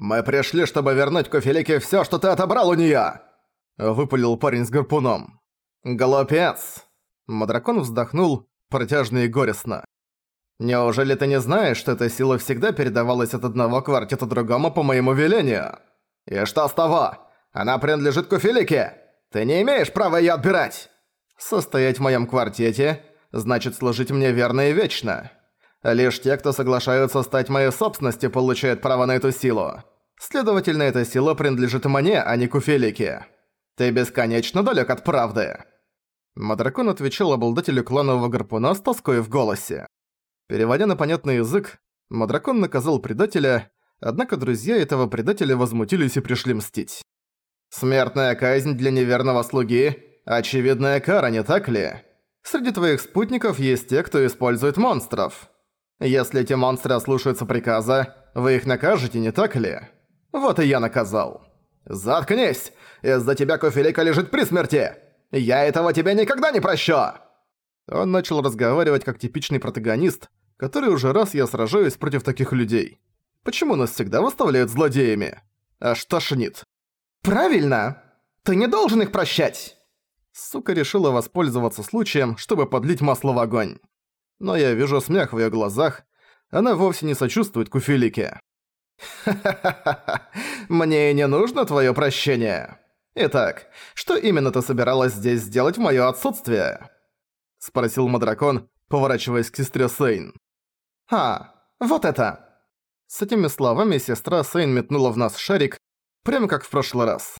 «Мы пришли, чтобы вернуть Кофелике всё, что ты отобрал у неё!» Выпалил парень с гарпуном. «Глупец!» Мадракон вздохнул, протяжно и горестно. «Неужели ты не знаешь, что эта сила всегда передавалась от одного квартета другому по моему велению? И что с того? Она принадлежит Куфелике! Ты не имеешь права её отбирать!» «Состоять в моем квартете значит служить мне верно и вечно. Лишь те, кто соглашаются стать моей собственностью, получают право на эту силу. Следовательно, эта сила принадлежит мне, а не Куфелике. Ты бесконечно далек от правды». Мадракон отвечал обладателю кланового гарпуна с тоской в голосе. Переводя на понятный язык, Мадракон наказал предателя, однако друзья этого предателя возмутились и пришли мстить. «Смертная казнь для неверного слуги – очевидная кара, не так ли? Среди твоих спутников есть те, кто использует монстров. Если эти монстры ослушаются приказа, вы их накажете, не так ли? Вот и я наказал. Заткнись! Из-за тебя Кофелика лежит при смерти! Я этого тебе никогда не прощу!» Он начал разговаривать как типичный протагонист, который уже раз я сражаюсь против таких людей. Почему нас всегда выставляют злодеями? Аж тошнит. «Правильно! Ты не должен их прощать!» Сука решила воспользоваться случаем, чтобы подлить масло в огонь но я вижу смех в её глазах. Она вовсе не сочувствует Куфелике. «Ха-ха-ха! Мне и не нужно твоё прощение! Итак, что именно ты собиралась здесь сделать в моё отсутствие?» Спросил Мадракон, поворачиваясь к сестре Сейн. «А, вот это!» С этими словами сестра Сейн метнула в нас шарик, прямо как в прошлый раз.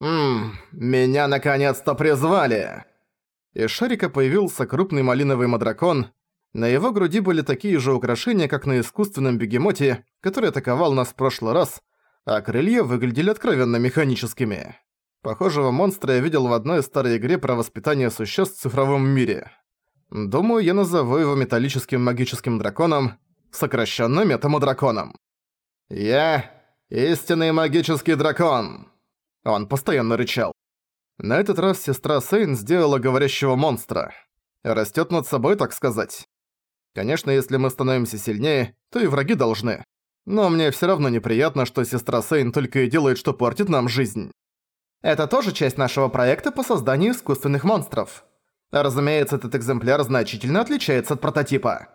«Ммм, меня наконец-то призвали!» Из шарика появился крупный малиновый мадракон, на его груди были такие же украшения, как на искусственном бегемоте, который атаковал нас в прошлый раз, а крылья выглядели откровенно механическими. Похожего монстра я видел в одной старой игре про воспитание существ в цифровом мире. Думаю, я назову его металлическим магическим драконом, сокращенно метамодраконом. «Я — истинный магический дракон!» Он постоянно рычал. На этот раз сестра Сейн сделала говорящего монстра. Растёт над собой, так сказать. Конечно, если мы становимся сильнее, то и враги должны. Но мне всё равно неприятно, что сестра Сейн только и делает, что портит нам жизнь. Это тоже часть нашего проекта по созданию искусственных монстров. Разумеется, этот экземпляр значительно отличается от прототипа.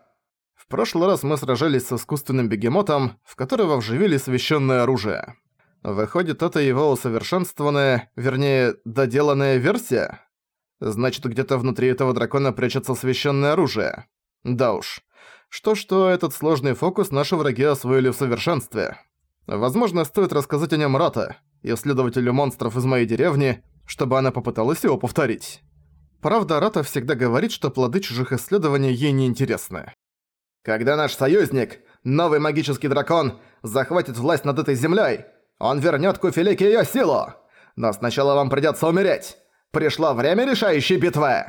В прошлый раз мы сражались с искусственным бегемотом, в которого вживили священное оружие. Выходит, это его усовершенствованная, вернее, доделанная версия? Значит, где-то внутри этого дракона прячется священное оружие. Да уж. Что-что, этот сложный фокус наши враги освоили в совершенстве. Возможно, стоит рассказать о нем Рата, исследователю монстров из моей деревни, чтобы она попыталась его повторить. Правда, Рата всегда говорит, что плоды чужих исследований ей не интересны. Когда наш союзник, новый магический дракон, захватит власть над этой землей, он вернет Куфелике ее силу. Но сначала вам придется умереть. Пришло время решающей битвы.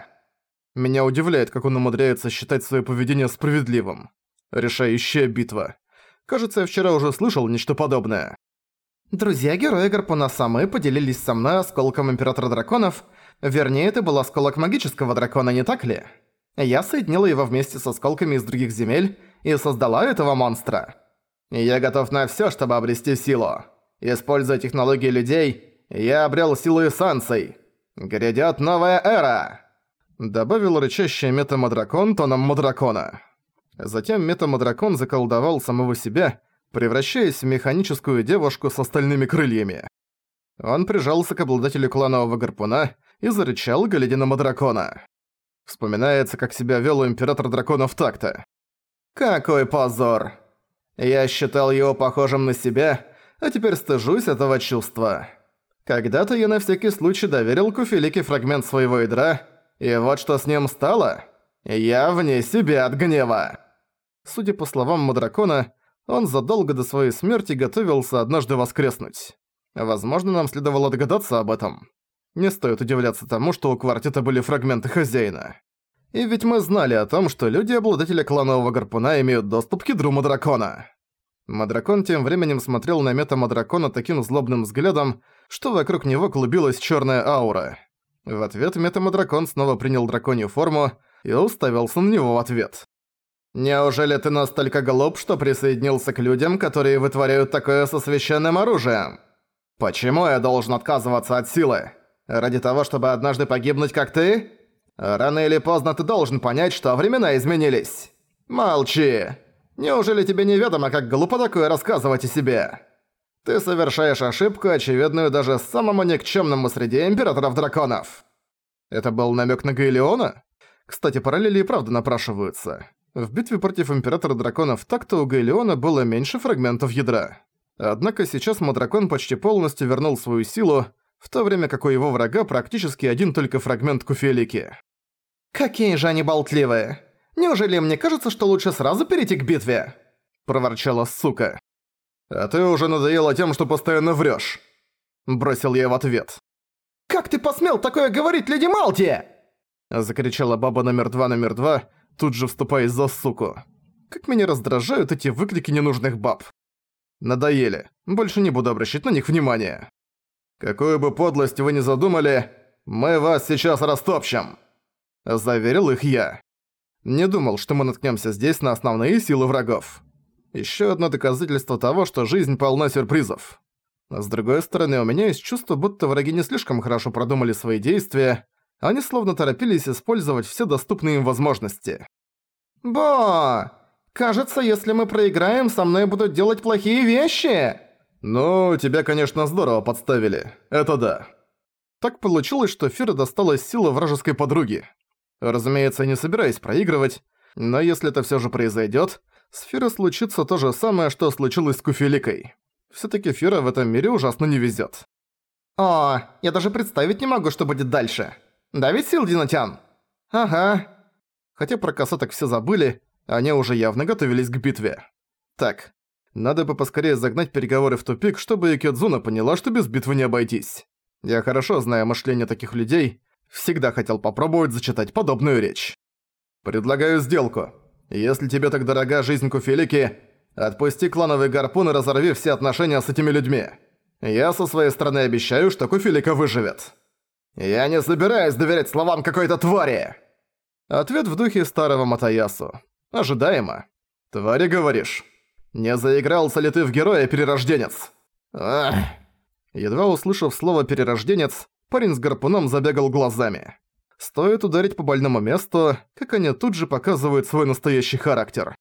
Меня удивляет, как он умудряется считать свое поведение справедливым. Решающая битва. Кажется, я вчера уже слышал нечто подобное. Друзья героя Гарпуна Самы поделились со мной осколком Императора Драконов. Вернее, это был осколок магического дракона, не так ли? Я соединила его вместе с осколками из других земель и создала этого монстра. Я готов на всё, чтобы обрести силу. Используя технологии людей, я обрел силу эссенций. Грядет новая эра! Добавил рычащий метамодракон тоном мадракона. Затем метамодракон заколдовал самого себя, превращаясь в механическую девушку с остальными крыльями. Он прижался к обладателю кланового гарпуна и зарычал, глядя на мадракона. Вспоминается, как себя вел у императора драконов так-то. «Какой позор! Я считал его похожим на себя, а теперь стыжусь этого чувства. Когда-то я на всякий случай доверил Куфелике фрагмент своего ядра, и вот что с ним стало? Я вне себя от гнева. Судя по словам Мадракона, он задолго до своей смерти готовился однажды воскреснуть. Возможно, нам следовало догадаться об этом. Не стоит удивляться тому, что у квартета были фрагменты хозяина. И ведь мы знали о том, что люди-обладатели кланового гарпуна имеют доступ к ядру Мадракона. Мадракон тем временем смотрел на мета Мадракона таким злобным взглядом, что вокруг него клубилась черная аура. В ответ метамодракон снова принял драконью форму и уставился на него в ответ. Неужели ты настолько глуп, что присоединился к людям, которые вытворяют такое со священным оружием? Почему я должен отказываться от силы? Ради того, чтобы однажды погибнуть, как ты? Рано или поздно ты должен понять, что времена изменились. Молчи. Неужели тебе неведомо, как глупо такое рассказывать о себе? Ты совершаешь ошибку, очевидную даже самому никчемному среди императоров-драконов. Это был намек на Гаэлеона? Кстати, параллели и правда напрашиваются. В битве против Императора Драконов так-то у Гаэлеона было меньше фрагментов ядра. Однако сейчас Мадракон почти полностью вернул свою силу, в то время как у его врага практически один только фрагмент Куфелики. «Какие же они болтливые! Неужели мне кажется, что лучше сразу перейти к битве?» – проворчала сука. «А ты уже надоела тем, что постоянно врёшь!» Бросил я в ответ. «Как ты посмел такое говорить, леди Малти?» Закричала баба номер два номер два, тут же вступаясь за суку. Как меня раздражают эти выкрики ненужных баб. Надоели. Больше не буду обращать на них внимания. Какую бы подлость вы ни задумали, мы вас сейчас растопчем. Заверил их я. Не думал, что мы наткнемся здесь на основные силы врагов. Еще одно доказательство того, что жизнь полна сюрпризов. С другой стороны, у меня есть чувство, будто враги не слишком хорошо продумали свои действия, они словно торопились использовать все доступные им возможности. «Бо! Кажется, если мы проиграем, со мной будут делать плохие вещи!» «Ну, тебя, конечно, здорово подставили. Это да». Так получилось, что Фира досталась сила вражеской подруги. Разумеется, не собираюсь проигрывать, но если это всё же произойдёт, с Фира случится то же самое, что случилось с Куфеликой. Всё-таки Фира в этом мире ужасно не везёт. «О, я даже представить не могу, что будет дальше. Да ведь, Силдинатян?» «Ага». Хотя про косаток все забыли, они уже явно готовились к битве. Так, надо бы поскорее загнать переговоры в тупик, чтобы и Кёдзуна поняла, что без битвы не обойтись. Я хорошо знаю мышление таких людей, всегда хотел попробовать зачитать подобную речь. Предлагаю сделку. Если тебе так дорога жизнь Куфелики, отпусти клановый гарпун и разорви все отношения с этими людьми. Я со своей стороны обещаю, что Куфелика выживет. Я не собираюсь доверять словам какой-то твари. Ответ в духе старого Матаясу. Ожидаемо. Твари, говоришь? Не заигрался ли ты в героя-перерожденец? Ах. Едва услышав слово «перерожденец», парень с гарпуном забегал глазами. Стоит ударить по больному месту, как они тут же показывают свой настоящий характер.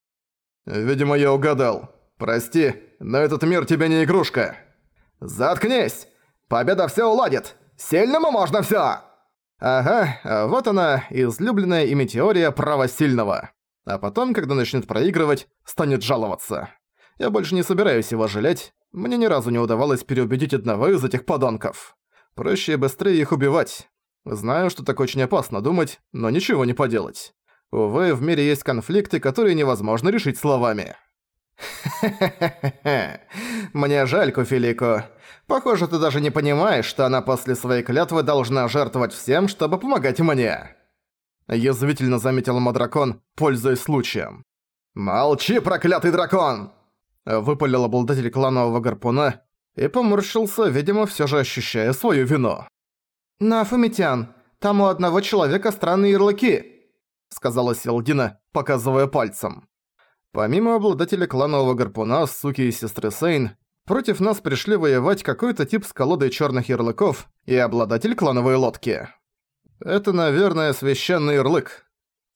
«Видимо, я угадал. Прости, но этот мир тебе не игрушка». «Заткнись! Победа все уладит! Сильному можно все. Ага, вот она, излюбленная ими теория права сильного. А потом, когда начнет проигрывать, станет жаловаться. Я больше не собираюсь его жалеть, мне ни разу не удавалось переубедить одного из этих подонков. Проще и быстрее их убивать. Знаю, что так очень опасно думать, но ничего не поделать. Увы, в мире есть конфликты, которые невозможно решить словами. Мне жаль, Куфилико. Похоже, ты даже не понимаешь, что она после своей клятвы должна жертвовать всем, чтобы помогать мне. Язвительно заметил Мадракон, пользуясь случаем. «Молчи, проклятый дракон!» Выпалил обладатель кланового гарпуна и поморщился, видимо, всё же ощущая свою вину. «На, Фомитян, там у одного человека странные ярлыки», сказала Селдина, показывая пальцем. Помимо обладателя кланового гарпуна, суки и сестры Сейн, против нас пришли воевать какой-то тип с колодой чёрных ярлыков и обладатель клановой лодки. Это, наверное, священный ярлык.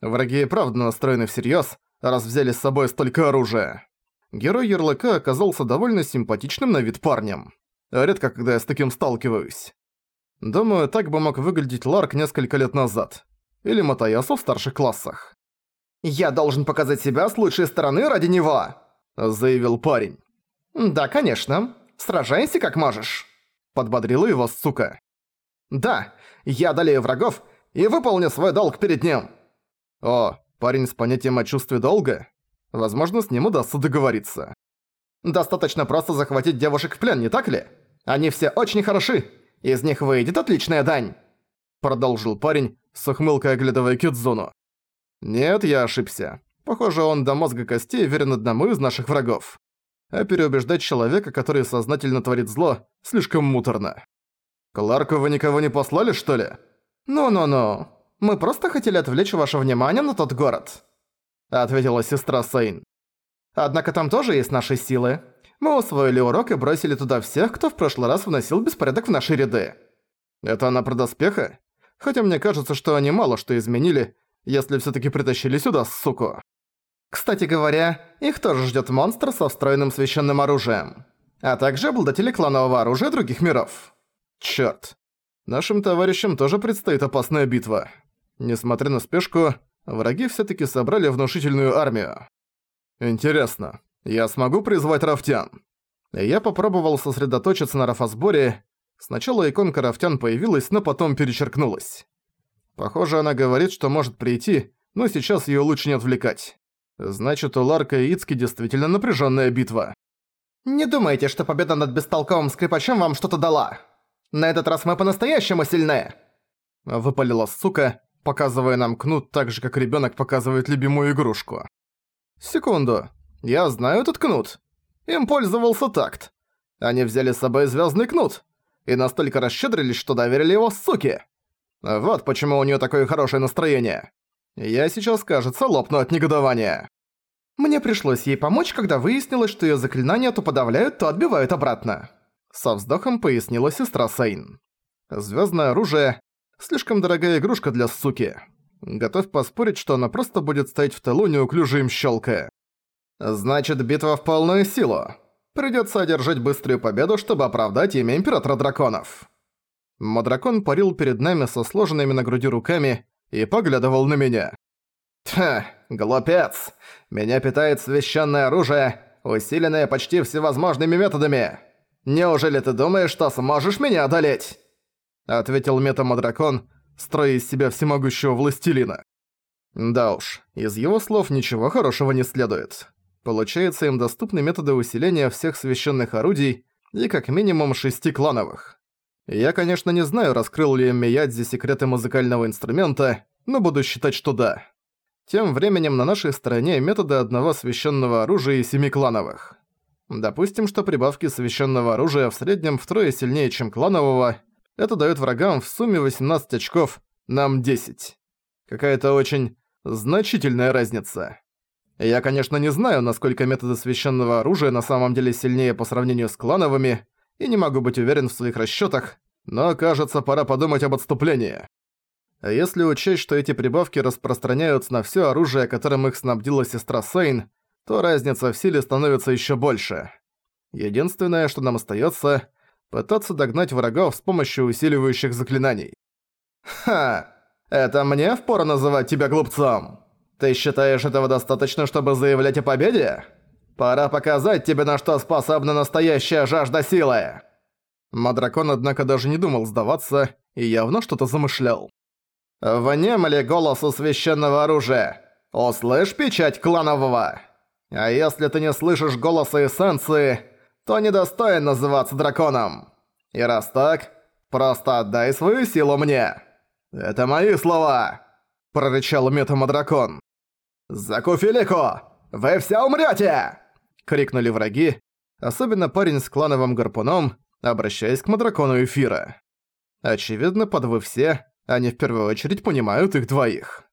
Враги и правда настроены всерьёз, раз взяли с собой столько оружия. Герой ярлыка оказался довольно симпатичным на вид парнем. Редко, когда я с таким сталкиваюсь. Думаю, так бы мог выглядеть Ларк несколько лет назад. Или Матаясу в старших классах. «Я должен показать себя с лучшей стороны ради него!» заявил парень. «Да, конечно. Сражайся как можешь!» подбодрила его сука. «Да, я одолею врагов и выполню свой долг перед ним!» О, парень с понятием о чувстве долга? Возможно, с ним удастся договориться. Достаточно просто захватить девушек в плен, не так ли? Они все очень хороши, из них выйдет отличная дань!» Продолжил парень, с ухмылкой оглядывая Кидзуну. «Нет, я ошибся. Похоже, он до мозга костей верен одному из наших врагов. А переубеждать человека, который сознательно творит зло, слишком муторно. Кларку вы никого не послали, что ли? Ну-ну-ну. Мы просто хотели отвлечь ваше внимание на тот город. ответила сестра Сейн. «Однако там тоже есть наши силы. Мы усвоили урок и бросили туда всех, кто в прошлый раз вносил беспорядок в наши ряды». «Это она про доспеха? Хотя мне кажется, что они мало что изменили, если всё-таки притащили сюда суку». Кстати говоря, их тоже ждёт монстр со встроенным священным оружием. А также обладатели кланового оружия других миров. Чёрт. Нашим товарищам тоже предстоит опасная битва. Несмотря на спешку, враги всё-таки собрали внушительную армию. Интересно, я смогу призвать Рафтян? Я попробовал сосредоточиться на Рафасборе. Сначала иконка Рафтян появилась, но потом перечеркнулась. Похоже, она говорит, что может прийти, но сейчас её лучше не отвлекать. Значит, у Ларка и Ицки действительно напряженная битва. «Не думайте, что победа над бестолковым скрипачом вам что-то дала. На этот раз мы по-настоящему сильны!» Выпалила сука, показывая нам кнут так же, как ребенок показывает любимую игрушку. «Секунду. Я знаю этот кнут. Им пользовался такт. Они взяли с собой звездный кнут и настолько расщедрились, что доверили его суке. Вот почему у нее такое хорошее настроение. Я сейчас, кажется, лопну от негодования. Мне пришлось ей помочь, когда выяснилось, что её заклинания то подавляют, то отбивают обратно. Со вздохом пояснила сестра Сейн. Звездное оружие – слишком дорогая игрушка для суки. Готов поспорить, что она просто будет стоять в тылу, неуклюже им щелкая. Значит, битва в полную силу. Придётся одержать быструю победу, чтобы оправдать имя Императора Драконов. Мадракон парил перед нами со сложенными на груди руками и поглядывал на меня. «Ха, глупец! Меня питает священное оружие, усиленное почти всевозможными методами. Неужели ты думаешь, что сможешь меня одолеть?» Ответил метамодракон, строя из себя всемогущего властелина. Да уж, из его слов ничего хорошего не следует. Получается, им доступны методы усиления всех священных орудий и как минимум шести клановых. Я, конечно, не знаю, раскрыл ли Миядзи секреты музыкального инструмента, но буду считать, что да. Тем временем на нашей стороне методы одного священного оружия и семи клановых. Допустим, что прибавки священного оружия в среднем втрое сильнее, чем кланового. Это дает врагам в сумме 18 очков, нам 10. Какая-то очень значительная разница. Я, конечно, не знаю, насколько методы священного оружия на самом деле сильнее по сравнению с клановыми, и не могу быть уверен в своих расчётах, но, кажется, пора подумать об отступлении. Если учесть, что эти прибавки распространяются на всё оружие, которым их снабдила сестра Сейн, то разница в силе становится ещё больше. Единственное, что нам остаётся — пытаться догнать врагов с помощью усиливающих заклинаний. «Ха! Это мне впору называть тебя глупцом? Ты считаешь этого достаточно, чтобы заявлять о победе?» Пора показать тебе, на что способна настоящая жажда силы!» Мадракон, однако, даже не думал сдаваться и явно что-то замышлял. «Внемли голосу священного оружия! Услышь печать кланового! А если ты не слышишь голоса эссенции, то недостоин называться драконом! И раз так, просто отдай свою силу мне! Это мои слова!» – прорычал «Закуфилику! Вы все умрете! крикнули враги, особенно парень с клановым гарпуном, обращаясь к Мадракону Эфира. Очевидно, под «вы все» они в первую очередь понимают их двоих.